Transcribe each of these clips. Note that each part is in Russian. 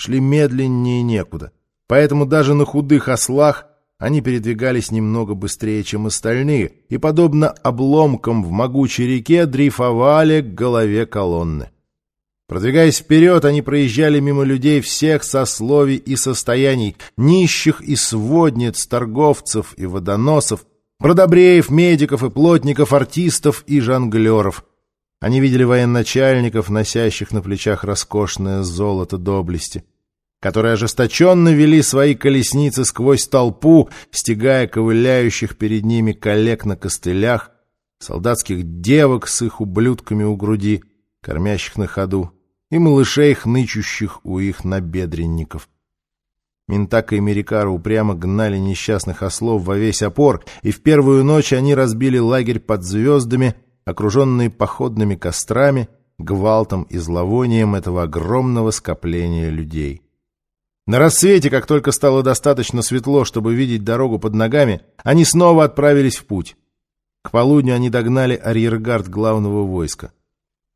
шли медленнее некуда, поэтому даже на худых ослах они передвигались немного быстрее, чем остальные, и, подобно обломкам в могучей реке, дрейфовали к голове колонны. Продвигаясь вперед, они проезжали мимо людей всех сословий и состояний, нищих и сводниц, торговцев и водоносов, бродобреев, медиков и плотников, артистов и жонглеров. Они видели военачальников, носящих на плечах роскошное золото доблести, которые ожесточенно вели свои колесницы сквозь толпу, стягая ковыляющих перед ними коллег на костылях, солдатских девок с их ублюдками у груди, кормящих на ходу, и малышей, хнычущих у их набедренников. Ментака и Мерикара упрямо гнали несчастных ослов во весь опор, и в первую ночь они разбили лагерь под звездами, окруженный походными кострами, гвалтом и зловонием этого огромного скопления людей. На рассвете, как только стало достаточно светло, чтобы видеть дорогу под ногами, они снова отправились в путь. К полудню они догнали арьергард главного войска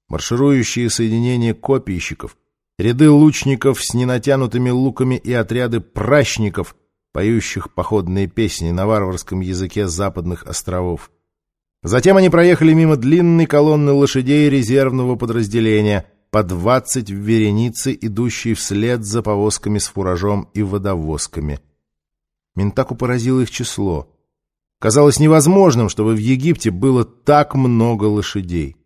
марширующие соединения копийщиков, ряды лучников с ненатянутыми луками и отряды пращников, поющих походные песни на варварском языке западных островов. Затем они проехали мимо длинной колонны лошадей резервного подразделения, по двадцать в веренице, идущей вслед за повозками с фуражом и водовозками. Ментаку поразило их число. Казалось невозможным, чтобы в Египте было так много лошадей.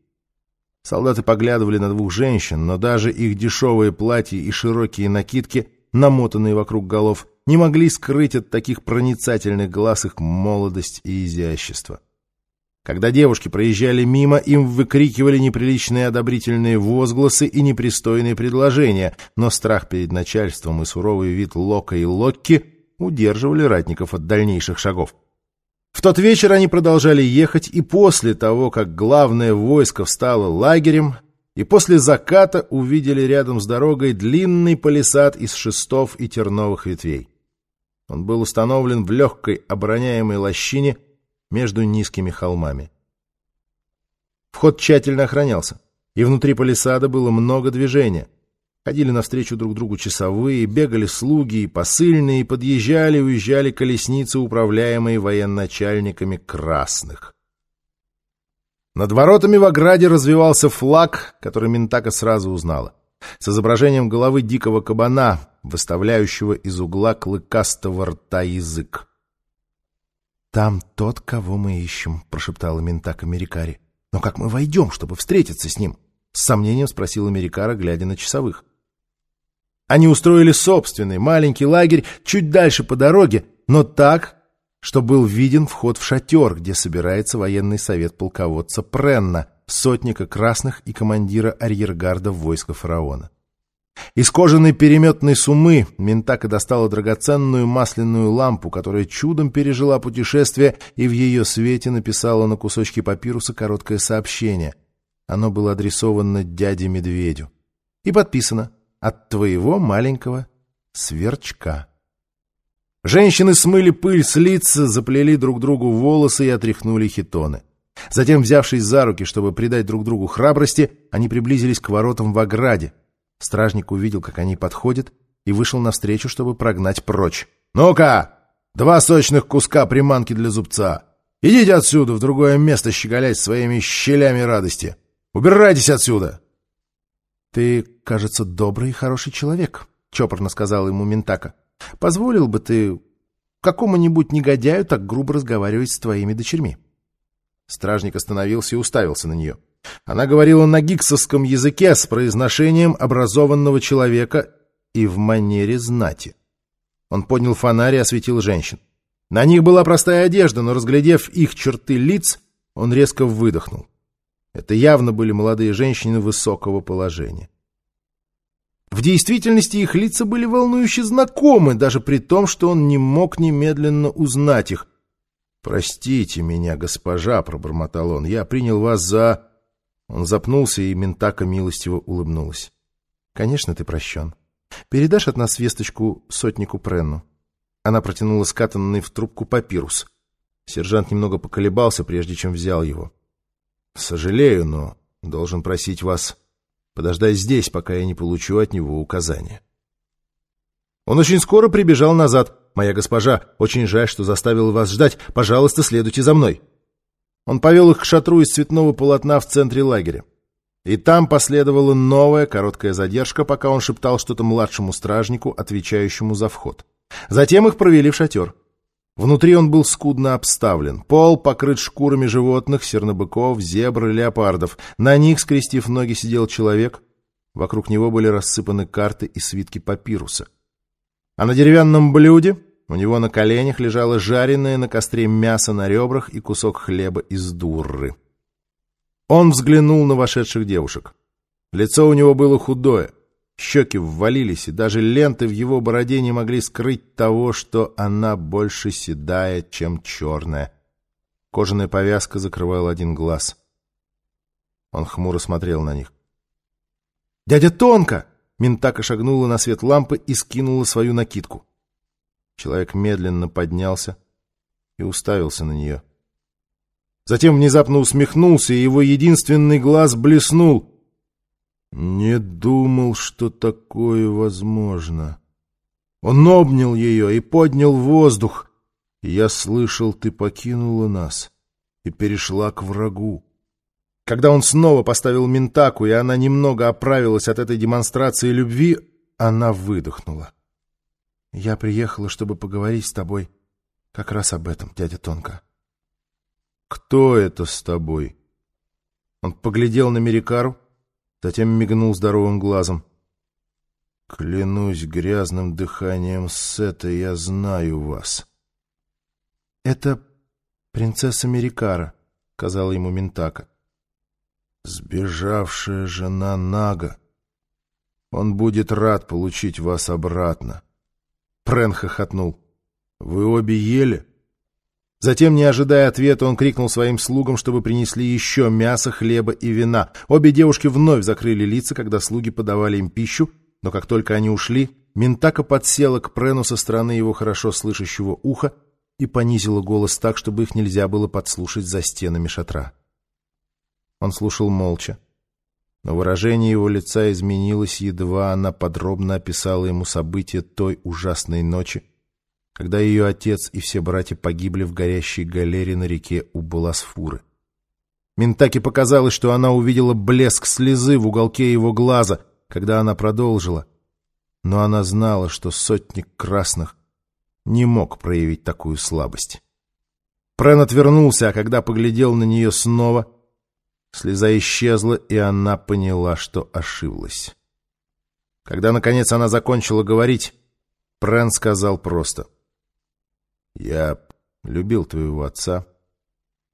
Солдаты поглядывали на двух женщин, но даже их дешевые платья и широкие накидки, намотанные вокруг голов, не могли скрыть от таких проницательных глаз их молодость и изящество. Когда девушки проезжали мимо, им выкрикивали неприличные одобрительные возгласы и непристойные предложения, но страх перед начальством и суровый вид Лока и Локки удерживали ратников от дальнейших шагов. В тот вечер они продолжали ехать, и после того, как главное войско встало лагерем, и после заката увидели рядом с дорогой длинный палисад из шестов и терновых ветвей. Он был установлен в легкой обороняемой лощине между низкими холмами. Вход тщательно охранялся, и внутри палисада было много движения — Ходили навстречу друг другу часовые, бегали слуги и посыльные, подъезжали и уезжали колесницы, управляемые военачальниками красных. Над воротами в ограде развивался флаг, который Ментака сразу узнала, с изображением головы дикого кабана, выставляющего из угла клыкастого рта язык. «Там тот, кого мы ищем», — прошептала Ментака Мерикари. «Но как мы войдем, чтобы встретиться с ним?» — с сомнением спросила Мерикара, глядя на часовых. Они устроили собственный маленький лагерь чуть дальше по дороге, но так, что был виден вход в шатер, где собирается военный совет полководца Пренна, сотника красных и командира арьергарда войска фараона. Из кожаной переметной сумы Ментака достала драгоценную масляную лампу, которая чудом пережила путешествие и в ее свете написала на кусочке папируса короткое сообщение. Оно было адресовано дяде-медведю. И подписано от твоего маленького сверчка. Женщины смыли пыль с лиц, заплели друг другу волосы и отряхнули хитоны. Затем, взявшись за руки, чтобы придать друг другу храбрости, они приблизились к воротам в ограде. Стражник увидел, как они подходят, и вышел навстречу, чтобы прогнать прочь. «Ну-ка! Два сочных куска приманки для зубца! Идите отсюда, в другое место щеголять своими щелями радости! Убирайтесь отсюда!» «Ты, кажется, добрый и хороший человек», — чопорно сказал ему Ментака. «Позволил бы ты какому-нибудь негодяю так грубо разговаривать с твоими дочерьми?» Стражник остановился и уставился на нее. Она говорила на гиксовском языке с произношением образованного человека и в манере знати. Он поднял фонарь и осветил женщин. На них была простая одежда, но, разглядев их черты лиц, он резко выдохнул. Это явно были молодые женщины высокого положения. В действительности их лица были волнующе знакомы, даже при том, что он не мог немедленно узнать их. «Простите меня, госпожа», — пробормотал он, — «я принял вас за...» Он запнулся, и Ментака милостиво улыбнулась. «Конечно, ты прощен. Передашь от нас весточку сотнику Пренну?» Она протянула скатанный в трубку папирус. Сержант немного поколебался, прежде чем взял его. Сожалею, но должен просить вас подождать здесь, пока я не получу от него указания. Он очень скоро прибежал назад. «Моя госпожа, очень жаль, что заставил вас ждать. Пожалуйста, следуйте за мной». Он повел их к шатру из цветного полотна в центре лагеря. И там последовала новая короткая задержка, пока он шептал что-то младшему стражнику, отвечающему за вход. Затем их провели в шатер. Внутри он был скудно обставлен. Пол покрыт шкурами животных, сернобыков, зебр и леопардов. На них, скрестив ноги, сидел человек. Вокруг него были рассыпаны карты и свитки папируса. А на деревянном блюде у него на коленях лежало жареное на костре мясо на ребрах и кусок хлеба из дурры. Он взглянул на вошедших девушек. Лицо у него было худое, щеки ввалились, и даже ленты в его бороде не могли скрыть того, что она больше седая, чем черная. Кожаная повязка закрывала один глаз. Он хмуро смотрел на них. «Дядя Тонко!» Ментака шагнула на свет лампы и скинула свою накидку. Человек медленно поднялся и уставился на нее. Затем внезапно усмехнулся, и его единственный глаз блеснул. Не думал, что такое возможно. Он обнял ее и поднял воздух. Я слышал, ты покинула нас и перешла к врагу. Когда он снова поставил Ментаку, и она немного оправилась от этой демонстрации любви, она выдохнула. Я приехала, чтобы поговорить с тобой как раз об этом, дядя Тонко. «Кто это с тобой?» Он поглядел на Мерикару, затем мигнул здоровым глазом. «Клянусь грязным дыханием Сета, я знаю вас». «Это принцесса Мерикара», — сказала ему Ментака. «Сбежавшая жена Нага. Он будет рад получить вас обратно». Прен хохотнул. «Вы обе ели?» Затем, не ожидая ответа, он крикнул своим слугам, чтобы принесли еще мясо, хлеба и вина. Обе девушки вновь закрыли лица, когда слуги подавали им пищу, но как только они ушли, Ментака подсела к Прену со стороны его хорошо слышащего уха и понизила голос так, чтобы их нельзя было подслушать за стенами шатра. Он слушал молча, но выражение его лица изменилось, едва она подробно описала ему события той ужасной ночи, когда ее отец и все братья погибли в горящей галере на реке у Баласфуры. Ментаке показалось, что она увидела блеск слезы в уголке его глаза, когда она продолжила. Но она знала, что сотник красных не мог проявить такую слабость. Прен отвернулся, а когда поглядел на нее снова, слеза исчезла, и она поняла, что ошиблась. Когда, наконец, она закончила говорить, Прен сказал просто — я любил твоего отца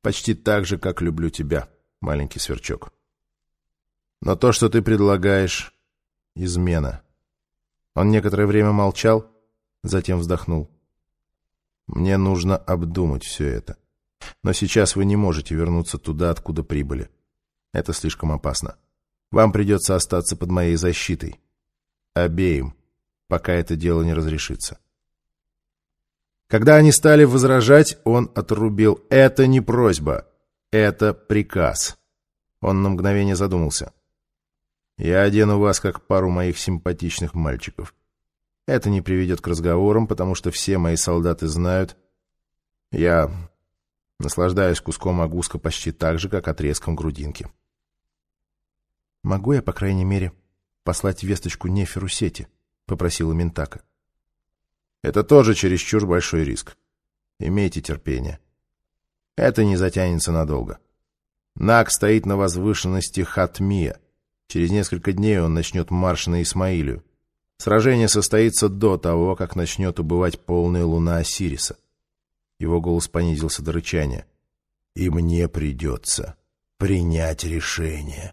почти так же, как люблю тебя, маленький сверчок. Но то, что ты предлагаешь, — измена. Он некоторое время молчал, затем вздохнул. Мне нужно обдумать все это. Но сейчас вы не можете вернуться туда, откуда прибыли. Это слишком опасно. Вам придется остаться под моей защитой. Обеим, пока это дело не разрешится. Когда они стали возражать, он отрубил. «Это не просьба, это приказ». Он на мгновение задумался. «Я одену вас, как пару моих симпатичных мальчиков. Это не приведет к разговорам, потому что все мои солдаты знают. Я наслаждаюсь куском агуска почти так же, как отрезком грудинки». «Могу я, по крайней мере, послать весточку Неферу сети?» — попросила Ментака. Это тоже чересчур большой риск. Имейте терпение. Это не затянется надолго. Наг стоит на возвышенности Хатмия. Через несколько дней он начнет марш на Исмаилию. Сражение состоится до того, как начнет убывать полная луна Осириса. Его голос понизился до рычания. «И мне придется принять решение».